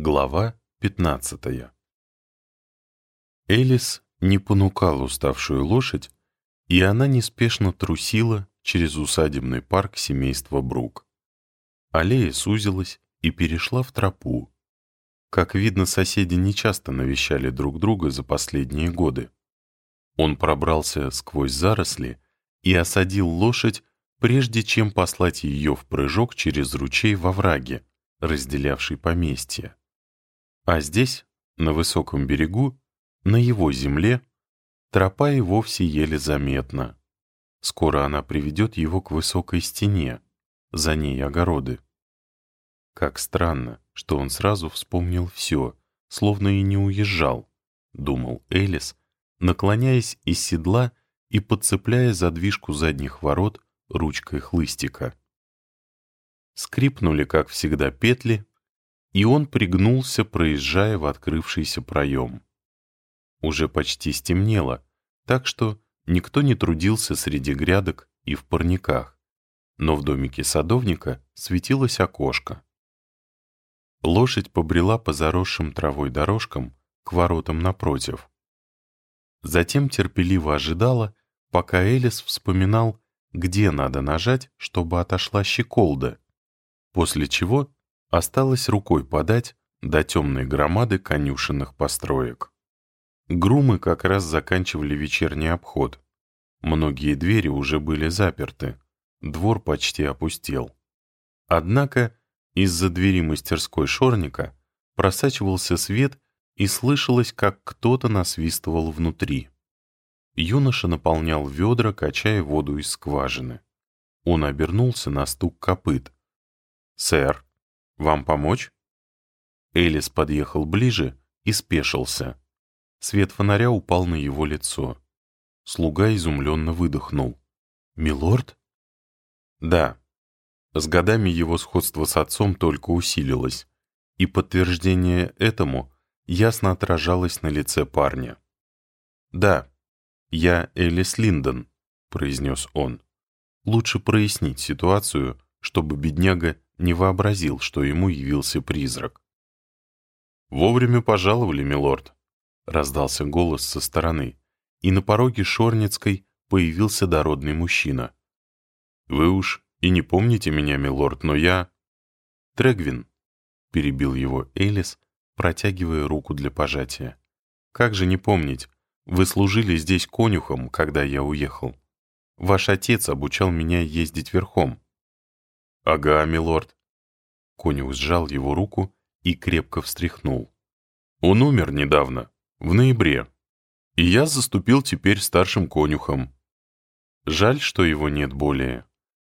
Глава 15 Элис не понукал уставшую лошадь, и она неспешно трусила через усадебный парк семейства Брук. Аллея сузилась и перешла в тропу. Как видно, соседи нечасто навещали друг друга за последние годы. Он пробрался сквозь заросли и осадил лошадь, прежде чем послать ее в прыжок через ручей во враге, разделявший поместье. А здесь, на высоком берегу, на его земле, тропа и вовсе еле заметна. Скоро она приведет его к высокой стене, за ней огороды. Как странно, что он сразу вспомнил все, словно и не уезжал, думал Элис, наклоняясь из седла и подцепляя задвижку задних ворот ручкой хлыстика. Скрипнули, как всегда, петли, и он пригнулся, проезжая в открывшийся проем. Уже почти стемнело, так что никто не трудился среди грядок и в парниках, но в домике садовника светилось окошко. Лошадь побрела по заросшим травой дорожкам к воротам напротив. Затем терпеливо ожидала, пока Элис вспоминал, где надо нажать, чтобы отошла щеколда, после чего осталось рукой подать до темной громады конюшенных построек. Грумы как раз заканчивали вечерний обход. Многие двери уже были заперты, двор почти опустел. Однако из-за двери мастерской шорника просачивался свет и слышалось, как кто-то насвистывал внутри. Юноша наполнял ведра, качая воду из скважины. Он обернулся на стук копыт. «Сэр, вам помочь?» Элис подъехал ближе и спешился. Свет фонаря упал на его лицо. Слуга изумленно выдохнул. «Милорд?» «Да». С годами его сходство с отцом только усилилось, и подтверждение этому ясно отражалось на лице парня. «Да, я Элис Линдон», — произнес он. «Лучше прояснить ситуацию, чтобы бедняга не вообразил, что ему явился призрак. «Вовремя пожаловали, милорд», — раздался голос со стороны, и на пороге Шорницкой появился дородный мужчина. «Вы уж и не помните меня, милорд, но я...» «Трегвин», — перебил его Элис, протягивая руку для пожатия. «Как же не помнить, вы служили здесь конюхом, когда я уехал. Ваш отец обучал меня ездить верхом. «Ага, милорд». Конюх сжал его руку и крепко встряхнул. «Он умер недавно, в ноябре, и я заступил теперь старшим конюхом. Жаль, что его нет более.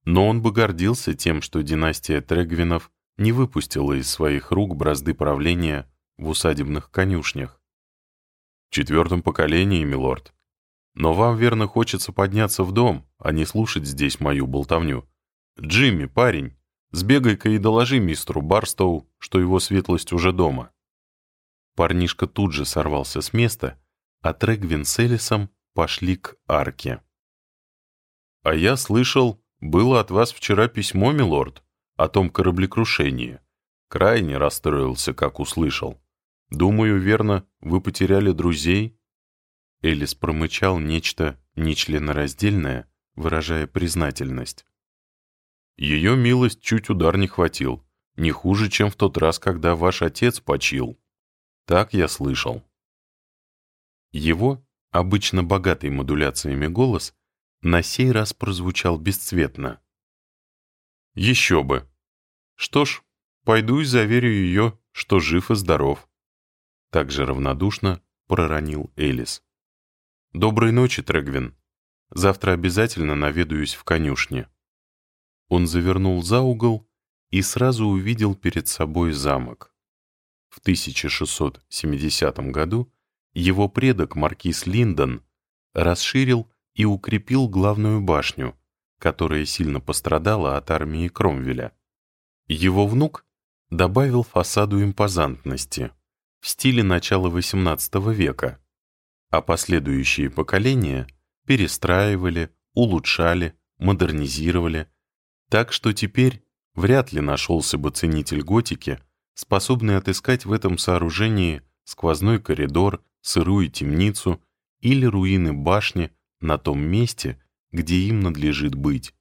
Но он бы гордился тем, что династия Трегвинов не выпустила из своих рук бразды правления в усадебных конюшнях. В четвертом поколении, милорд. Но вам, верно, хочется подняться в дом, а не слушать здесь мою болтовню. «Джимми, парень, сбегай-ка и доложи мистеру Барстоу, что его светлость уже дома». Парнишка тут же сорвался с места, а Трегвин с Элисом пошли к арке. «А я слышал, было от вас вчера письмо, милорд, о том кораблекрушении. Крайне расстроился, как услышал. Думаю, верно, вы потеряли друзей?» Элис промычал нечто нечленораздельное, выражая признательность. Ее милость чуть удар не хватил. Не хуже, чем в тот раз, когда ваш отец почил. Так я слышал. Его, обычно богатый модуляциями голос, на сей раз прозвучал бесцветно. Еще бы. Что ж, пойду и заверю ее, что жив и здоров. Так же равнодушно проронил Элис. Доброй ночи, Трегвин. Завтра обязательно наведаюсь в конюшне. Он завернул за угол и сразу увидел перед собой замок. В 1670 году его предок маркиз Линдон расширил и укрепил главную башню, которая сильно пострадала от армии Кромвеля. Его внук добавил фасаду импозантности в стиле начала XVIII века, а последующие поколения перестраивали, улучшали, модернизировали, так что теперь вряд ли нашелся бы ценитель готики, способный отыскать в этом сооружении сквозной коридор, сырую темницу или руины башни на том месте, где им надлежит быть.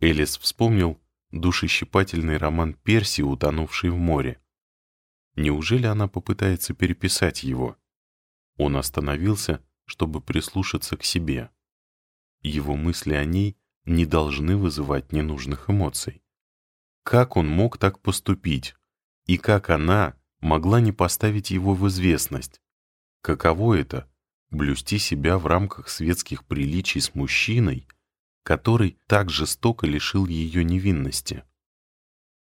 Элис вспомнил душещипательный роман Перси, утонувший в море. Неужели она попытается переписать его? Он остановился, чтобы прислушаться к себе. Его мысли о ней не должны вызывать ненужных эмоций. Как он мог так поступить? И как она могла не поставить его в известность? Каково это — блюсти себя в рамках светских приличий с мужчиной, который так жестоко лишил ее невинности?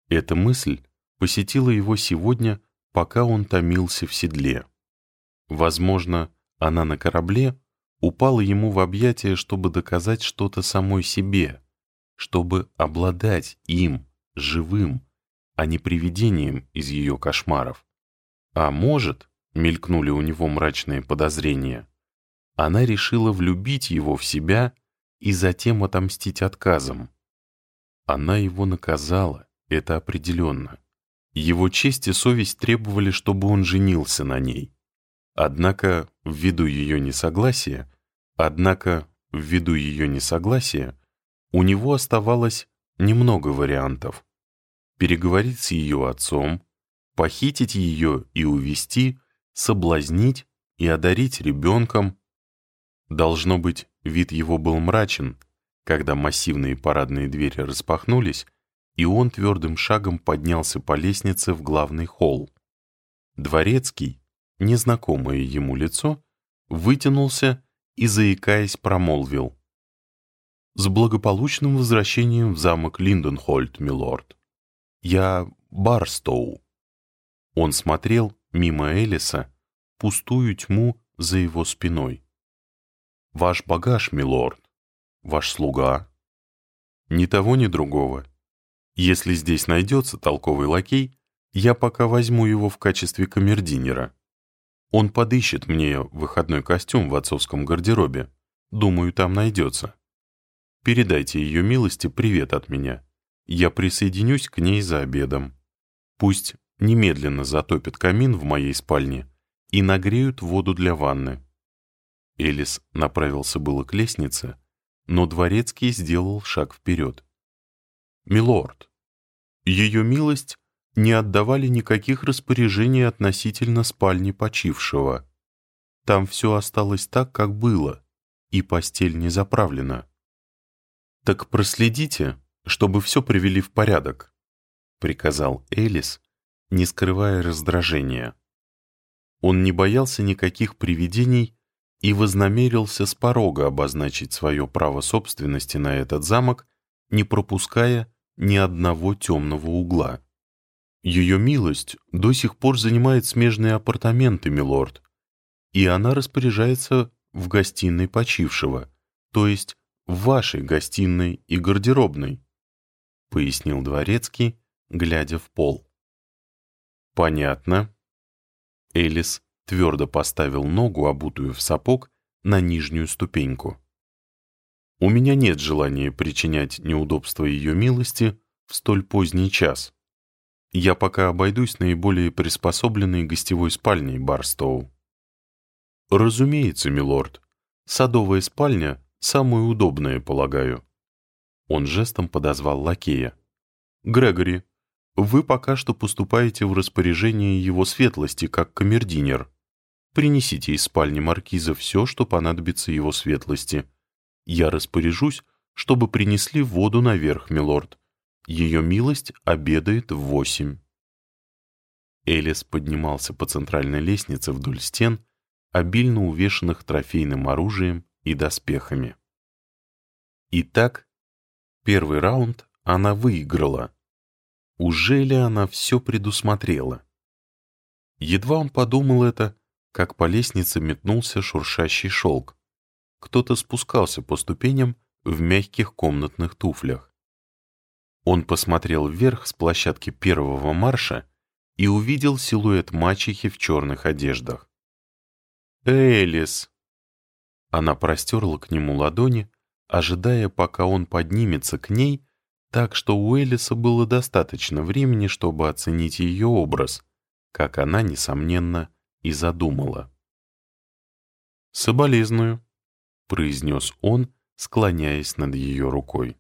Эта мысль посетила его сегодня, пока он томился в седле. Возможно, она на корабле упала ему в объятия, чтобы доказать что-то самой себе, чтобы обладать им, живым, а не привидением из ее кошмаров. А может, мелькнули у него мрачные подозрения, она решила влюбить его в себя и затем отомстить отказом. Она его наказала, это определенно. Его честь и совесть требовали, чтобы он женился на ней. Однако, ввиду ее несогласия, однако, ввиду ее несогласия, у него оставалось немного вариантов. Переговорить с ее отцом, похитить ее и увести, соблазнить и одарить ребенком. Должно быть, вид его был мрачен, когда массивные парадные двери распахнулись, и он твердым шагом поднялся по лестнице в главный холл. Дворецкий, незнакомое ему лицо, вытянулся и, заикаясь, промолвил. «С благополучным возвращением в замок Линденхольд, милорд. Я Барстоу». Он смотрел мимо Элиса, пустую тьму за его спиной. «Ваш багаж, милорд, ваш слуга». Ни того, ни другого. Если здесь найдется толковый лакей, я пока возьму его в качестве камердинера. Он подыщет мне выходной костюм в отцовском гардеробе. Думаю, там найдется. Передайте ее милости привет от меня. Я присоединюсь к ней за обедом. Пусть немедленно затопят камин в моей спальне и нагреют воду для ванны. Элис направился было к лестнице, но дворецкий сделал шаг вперед. «Милорд, ее милость не отдавали никаких распоряжений относительно спальни почившего. Там все осталось так, как было, и постель не заправлена. «Так проследите, чтобы все привели в порядок», — приказал Элис, не скрывая раздражения. Он не боялся никаких привидений и вознамерился с порога обозначить свое право собственности на этот замок, не пропуская ни одного темного угла. Ее милость до сих пор занимает смежные апартаменты, милорд, и она распоряжается в гостиной почившего, то есть в вашей гостиной и гардеробной, пояснил дворецкий, глядя в пол. Понятно. Элис твердо поставил ногу, обутую в сапог, на нижнюю ступеньку. У меня нет желания причинять неудобства ее милости в столь поздний час. Я пока обойдусь наиболее приспособленной гостевой спальней Барстоу. Разумеется, милорд. Садовая спальня — самая удобная, полагаю. Он жестом подозвал лакея. Грегори, вы пока что поступаете в распоряжение его светлости как камердинер. Принесите из спальни маркиза все, что понадобится его светлости. Я распоряжусь, чтобы принесли воду наверх, милорд. Ее милость обедает в восемь. Элис поднимался по центральной лестнице вдоль стен, обильно увешанных трофейным оружием и доспехами. Итак, первый раунд она выиграла. Уже ли она все предусмотрела? Едва он подумал это, как по лестнице метнулся шуршащий шелк. Кто-то спускался по ступеням в мягких комнатных туфлях. Он посмотрел вверх с площадки первого марша и увидел силуэт мачехи в черных одеждах. «Элис!» Она простерла к нему ладони, ожидая, пока он поднимется к ней, так что у Элиса было достаточно времени, чтобы оценить ее образ, как она, несомненно, и задумала. «Соболезную», — произнес он, склоняясь над ее рукой.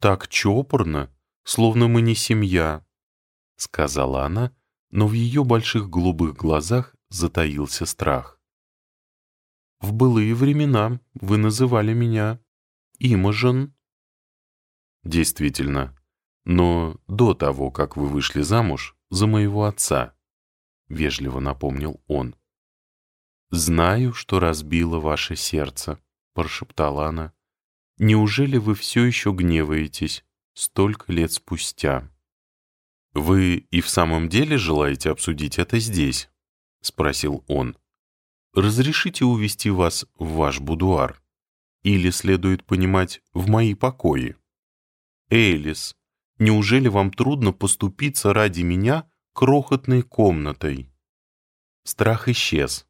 «Так чопорно, словно мы не семья», — сказала она, но в ее больших голубых глазах затаился страх. «В былые времена вы называли меня Имажен». «Действительно, но до того, как вы вышли замуж за моего отца», — вежливо напомнил он. «Знаю, что разбило ваше сердце», — прошептала она. «Неужели вы все еще гневаетесь столько лет спустя?» «Вы и в самом деле желаете обсудить это здесь?» — спросил он. «Разрешите увести вас в ваш будуар? Или, следует понимать, в мои покои?» «Элис, неужели вам трудно поступиться ради меня крохотной комнатой?» Страх исчез.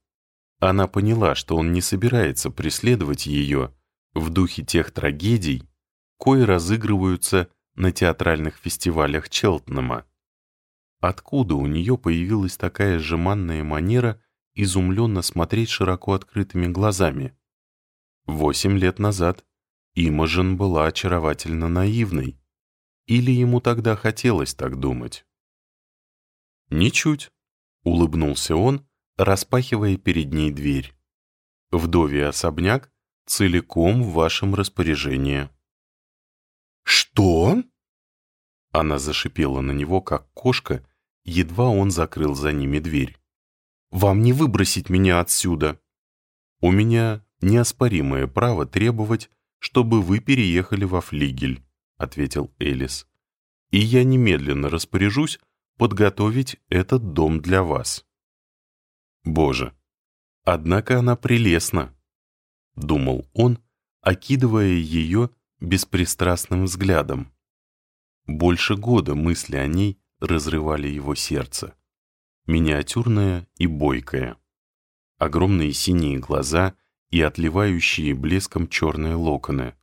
Она поняла, что он не собирается преследовать ее в духе тех трагедий, кои разыгрываются на театральных фестивалях Челтнама. Откуда у нее появилась такая жеманная манера изумленно смотреть широко открытыми глазами? Восемь лет назад Имажен была очаровательно наивной. Или ему тогда хотелось так думать? «Ничуть», — улыбнулся он, распахивая перед ней дверь. «Вдовий особняк целиком в вашем распоряжении». «Что?» Она зашипела на него, как кошка, едва он закрыл за ними дверь. «Вам не выбросить меня отсюда!» «У меня неоспоримое право требовать, чтобы вы переехали во флигель», — ответил Элис. «И я немедленно распоряжусь подготовить этот дом для вас». «Боже, однако она прелестна», — думал он, окидывая ее беспристрастным взглядом. Больше года мысли о ней разрывали его сердце. Миниатюрная и бойкая. Огромные синие глаза и отливающие блеском черные локоны.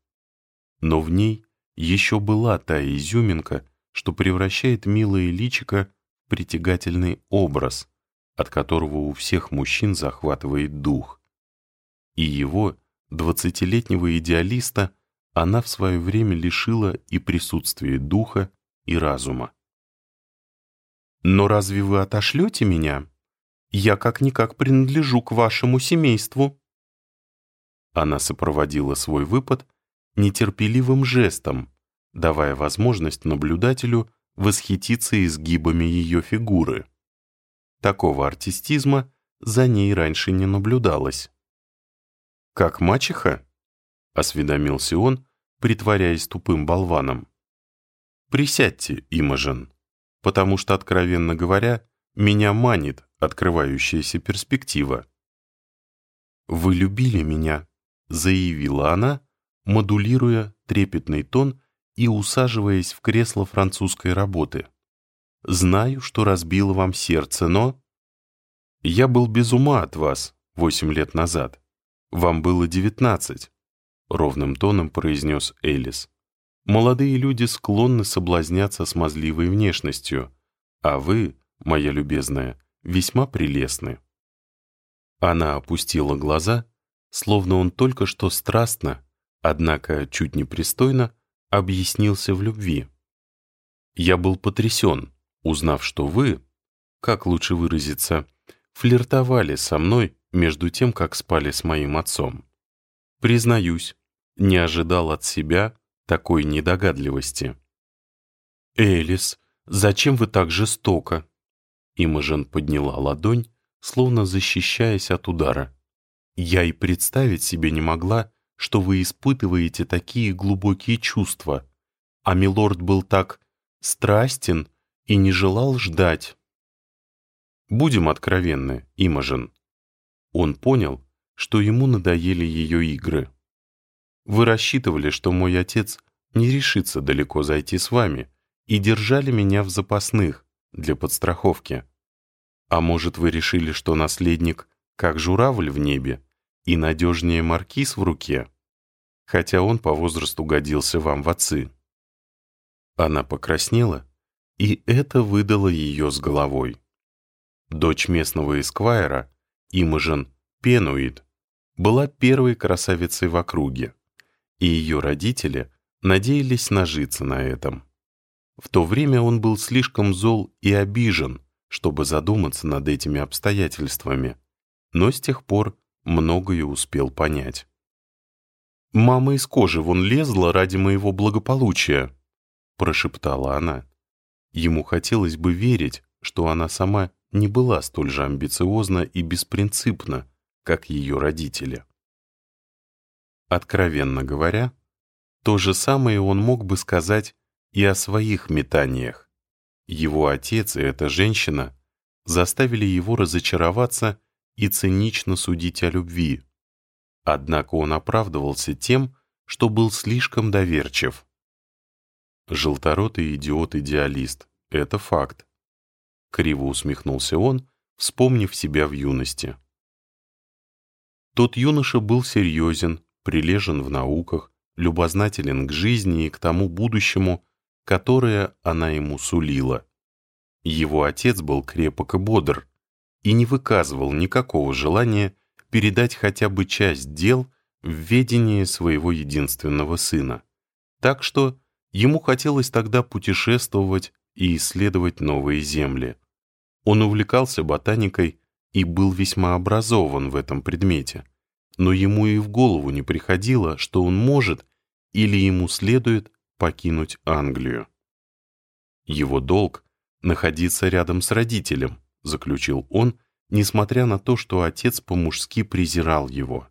Но в ней еще была та изюминка, что превращает милое личико в притягательный образ, от которого у всех мужчин захватывает дух. И его, двадцатилетнего идеалиста, она в свое время лишила и присутствия духа, и разума. «Но разве вы отошлете меня? Я как-никак принадлежу к вашему семейству». Она сопроводила свой выпад нетерпеливым жестом, давая возможность наблюдателю восхититься изгибами ее фигуры. Такого артистизма за ней раньше не наблюдалось. «Как мачеха?» — осведомился он, притворяясь тупым болваном. «Присядьте, Имажен, потому что, откровенно говоря, меня манит открывающаяся перспектива». «Вы любили меня», — заявила она, модулируя трепетный тон и усаживаясь в кресло французской работы. «Знаю, что разбило вам сердце, но...» «Я был без ума от вас восемь лет назад. Вам было девятнадцать. — ровным тоном произнес Элис. «Молодые люди склонны соблазняться смазливой внешностью, а вы, моя любезная, весьма прелестны». Она опустила глаза, словно он только что страстно, однако чуть непристойно, объяснился в любви. «Я был потрясен, узнав, что вы, как лучше выразиться, флиртовали со мной между тем, как спали с моим отцом. Признаюсь, не ожидал от себя такой недогадливости. «Элис, зачем вы так жестоко?» Имажен подняла ладонь, словно защищаясь от удара. «Я и представить себе не могла, что вы испытываете такие глубокие чувства, а милорд был так страстен и не желал ждать». Будем откровенны, Имажен. Он понял, что ему надоели ее игры. Вы рассчитывали, что мой отец не решится далеко зайти с вами, и держали меня в запасных для подстраховки. А может, вы решили, что наследник как журавль в небе и надежнее маркиз в руке, хотя он по возрасту годился вам в отцы. Она покраснела, и это выдало ее с головой. Дочь местного эсквайра, Имажен Пенуид, была первой красавицей в округе, и ее родители надеялись нажиться на этом. В то время он был слишком зол и обижен, чтобы задуматься над этими обстоятельствами, но с тех пор многое успел понять. «Мама из кожи вон лезла ради моего благополучия», — прошептала она. Ему хотелось бы верить, что она сама не была столь же амбициозна и беспринципна, как ее родители. Откровенно говоря, то же самое он мог бы сказать и о своих метаниях. Его отец и эта женщина заставили его разочароваться и цинично судить о любви. Однако он оправдывался тем, что был слишком доверчив. Желторотый идиот-идеалист — это факт. Криво усмехнулся он, вспомнив себя в юности. Тот юноша был серьезен, прилежен в науках, любознателен к жизни и к тому будущему, которое она ему сулила. Его отец был крепок и бодр и не выказывал никакого желания передать хотя бы часть дел в ведение своего единственного сына. Так что ему хотелось тогда путешествовать и исследовать новые земли. Он увлекался ботаникой и был весьма образован в этом предмете, но ему и в голову не приходило, что он может или ему следует покинуть Англию. Его долг — находиться рядом с родителем, заключил он, несмотря на то, что отец по-мужски презирал его.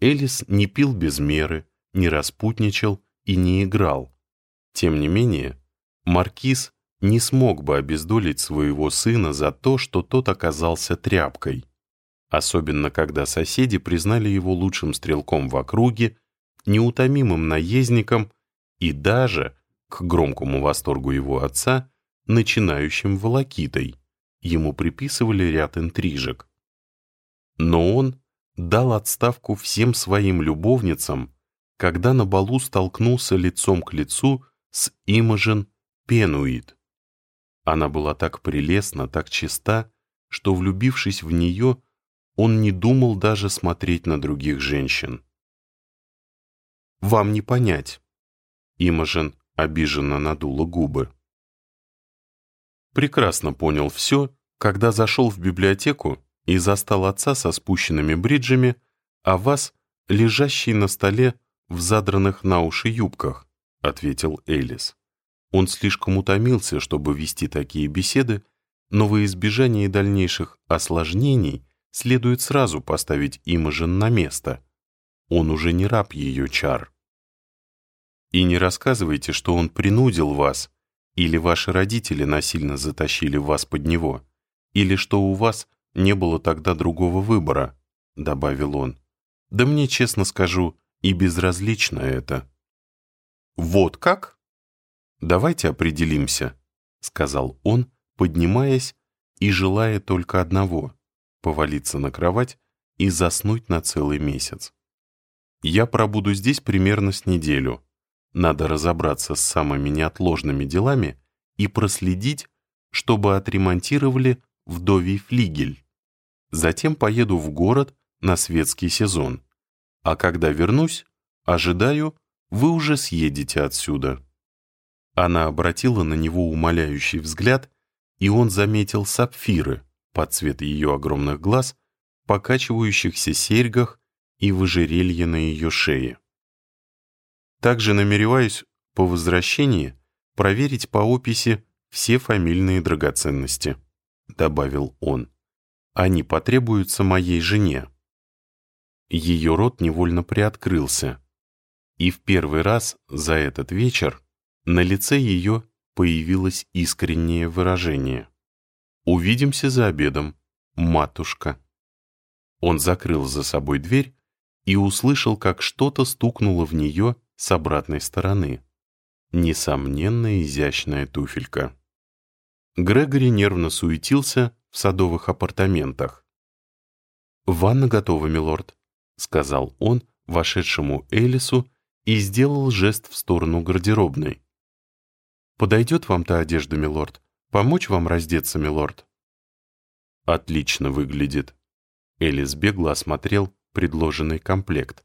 Элис не пил без меры, не распутничал и не играл. Тем не менее, Маркиз не смог бы обездолить своего сына за то, что тот оказался тряпкой. Особенно, когда соседи признали его лучшим стрелком в округе, неутомимым наездником и даже, к громкому восторгу его отца, начинающим волокитой. Ему приписывали ряд интрижек. Но он дал отставку всем своим любовницам, когда на балу столкнулся лицом к лицу с Имажен Пенуит. Она была так прелестна, так чиста, что, влюбившись в нее, он не думал даже смотреть на других женщин. «Вам не понять», — Имажен обиженно надула губы. Прекрасно понял все, когда зашел в библиотеку и застал отца со спущенными бриджами, а вас, лежащий на столе в задранных на уши юбках, — ответил Элис. Он слишком утомился, чтобы вести такие беседы, но во избежание дальнейших осложнений следует сразу поставить Имажен на место. Он уже не раб ее чар. И не рассказывайте, что он принудил вас, или ваши родители насильно затащили вас под него, или что у вас не было тогда другого выбора, — добавил он. Да мне, честно скажу, и безразлично это. Вот как? «Давайте определимся», — сказал он, поднимаясь и желая только одного — повалиться на кровать и заснуть на целый месяц. «Я пробуду здесь примерно с неделю. Надо разобраться с самыми неотложными делами и проследить, чтобы отремонтировали вдовий флигель. Затем поеду в город на светский сезон. А когда вернусь, ожидаю, вы уже съедете отсюда». Она обратила на него умоляющий взгляд, и он заметил сапфиры под цвет ее огромных глаз, покачивающихся серьгах и в ожерелье на ее шее. Также намереваюсь по возвращении проверить по описи все фамильные драгоценности, добавил он. Они потребуются моей жене. Ее рот невольно приоткрылся, и в первый раз за этот вечер на лице ее появилось искреннее выражение. «Увидимся за обедом, матушка». Он закрыл за собой дверь и услышал, как что-то стукнуло в нее с обратной стороны. Несомненно, изящная туфелька. Грегори нервно суетился в садовых апартаментах. «Ванна готова, милорд», — сказал он вошедшему Элису и сделал жест в сторону гардеробной. «Подойдет вам та одежда, милорд? Помочь вам раздеться, милорд?» «Отлично выглядит». Элис бегло осмотрел предложенный комплект.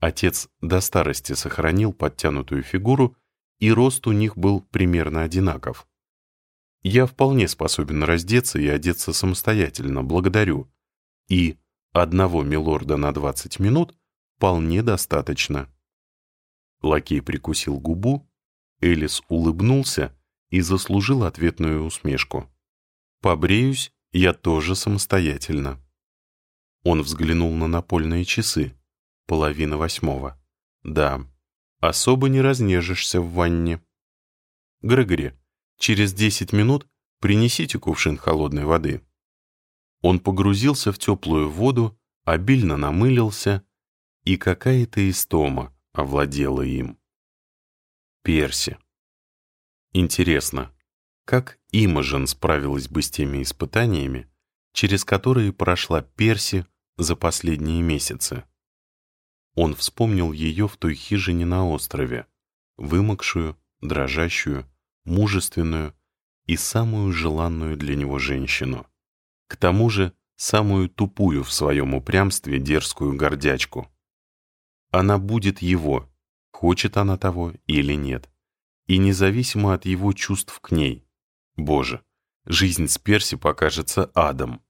Отец до старости сохранил подтянутую фигуру, и рост у них был примерно одинаков. «Я вполне способен раздеться и одеться самостоятельно, благодарю. И одного милорда на 20 минут вполне достаточно». Лакей прикусил губу, Элис улыбнулся и заслужил ответную усмешку. «Побреюсь я тоже самостоятельно». Он взглянул на напольные часы. Половина восьмого. Да, особо не разнежишься в ванне. Грегори, через десять минут принесите кувшин холодной воды. Он погрузился в теплую воду, обильно намылился, и какая-то истома овладела им. Перси. Интересно, как Имажен справилась бы с теми испытаниями, через которые прошла Перси за последние месяцы? Он вспомнил ее в той хижине на острове, вымокшую, дрожащую, мужественную и самую желанную для него женщину. К тому же самую тупую в своем упрямстве дерзкую гордячку. Она будет его, хочет она того или нет, и независимо от его чувств к ней. Боже, жизнь с Перси покажется адом.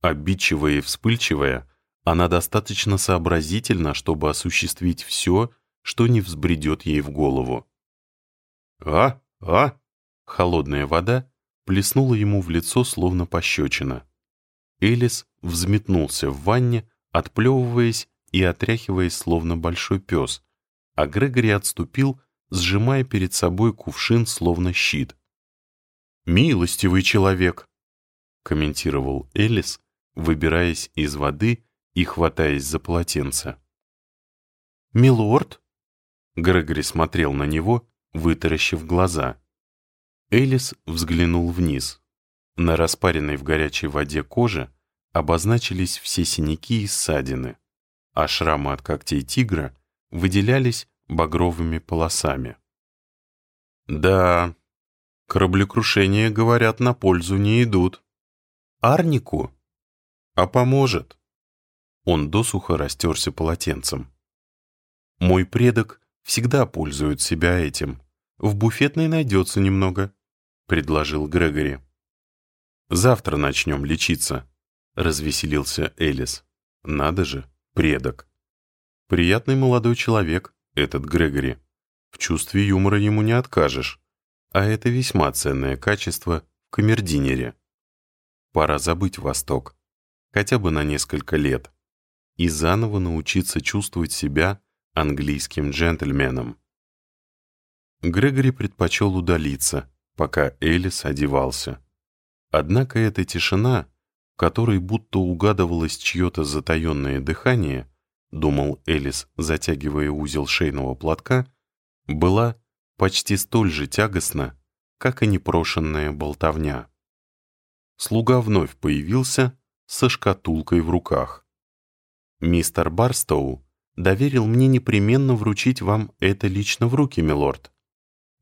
Обидчивая и вспыльчивая, она достаточно сообразительна, чтобы осуществить все, что не взбредет ей в голову. «А? А?» Холодная вода плеснула ему в лицо, словно пощечина. Элис взметнулся в ванне, отплевываясь и отряхиваясь, словно большой пес, а Грегори отступил, сжимая перед собой кувшин, словно щит. «Милостивый человек!» — комментировал Элис, выбираясь из воды и хватаясь за полотенце. «Милорд?» Грегори смотрел на него, вытаращив глаза. Элис взглянул вниз. На распаренной в горячей воде коже обозначились все синяки и ссадины, а шрамы от когтей тигра выделялись багровыми полосами. «Да, кораблекрушения, говорят, на пользу не идут. Арнику? А поможет?» Он досуха растерся полотенцем. «Мой предок всегда пользует себя этим. В буфетной найдется немного», — предложил Грегори. «Завтра начнем лечиться», — развеселился Элис. «Надо же, предок». Приятный молодой человек, этот Грегори. В чувстве юмора ему не откажешь. А это весьма ценное качество в камердинере. Пора забыть Восток. Хотя бы на несколько лет и заново научиться чувствовать себя английским джентльменом. Грегори предпочел удалиться, пока Элис одевался. Однако эта тишина, в которой будто угадывалось чье-то затаенное дыхание, думал Элис, затягивая узел шейного платка, была почти столь же тягостна, как и непрошенная болтовня. Слуга вновь появился со шкатулкой в руках. «Мистер Барстоу доверил мне непременно вручить вам это лично в руки, милорд.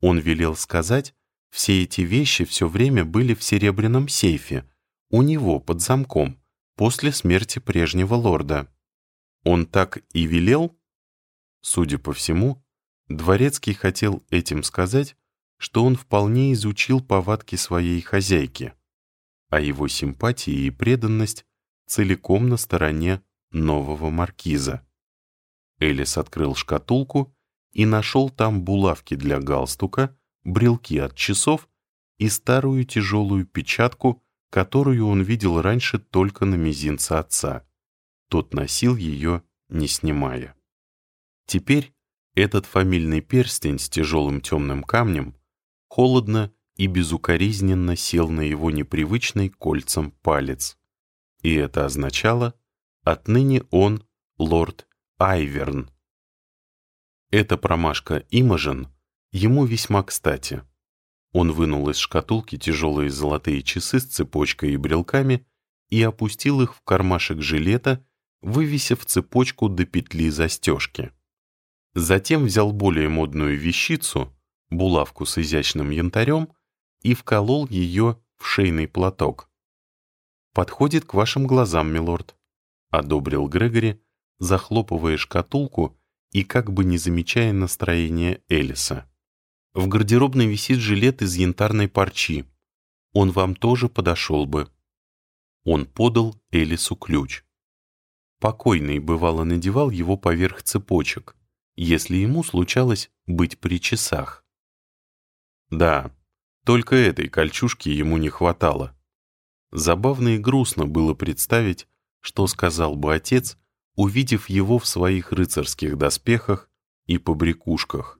Он велел сказать, все эти вещи все время были в серебряном сейфе, у него под замком, после смерти прежнего лорда. Он так и велел?» Судя по всему, Дворецкий хотел этим сказать, что он вполне изучил повадки своей хозяйки, а его симпатии и преданность целиком на стороне нового маркиза. Элис открыл шкатулку и нашел там булавки для галстука, брелки от часов и старую тяжелую печатку, которую он видел раньше только на мизинце отца. Тот носил ее, не снимая. Теперь этот фамильный перстень с тяжелым темным камнем холодно и безукоризненно сел на его непривычный кольцам палец. И это означало, Отныне он лорд Айверн. Эта промашка Имажен ему весьма кстати. Он вынул из шкатулки тяжелые золотые часы с цепочкой и брелками и опустил их в кармашек жилета, вывесив цепочку до петли застежки. Затем взял более модную вещицу, булавку с изящным янтарем и вколол ее в шейный платок. «Подходит к вашим глазам, милорд», — одобрил Грегори, захлопывая шкатулку и как бы не замечая настроения Элиса. «В гардеробной висит жилет из янтарной парчи. Он вам тоже подошел бы». Он подал Элису ключ. Покойный бывало надевал его поверх цепочек, если ему случалось быть при часах. Да, только этой кольчужки ему не хватало. Забавно и грустно было представить, что сказал бы отец, увидев его в своих рыцарских доспехах и побрякушках.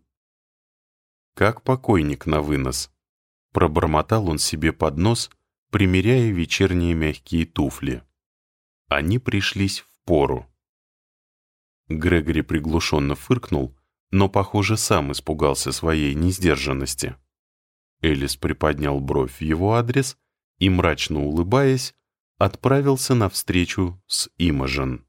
Как покойник на вынос. Пробормотал он себе под нос, примеряя вечерние мягкие туфли. Они пришлись пору. Грегори приглушенно фыркнул, но, похоже, сам испугался своей несдержанности. Элис приподнял бровь в его адрес и, мрачно улыбаясь, отправился навстречу с Имажен.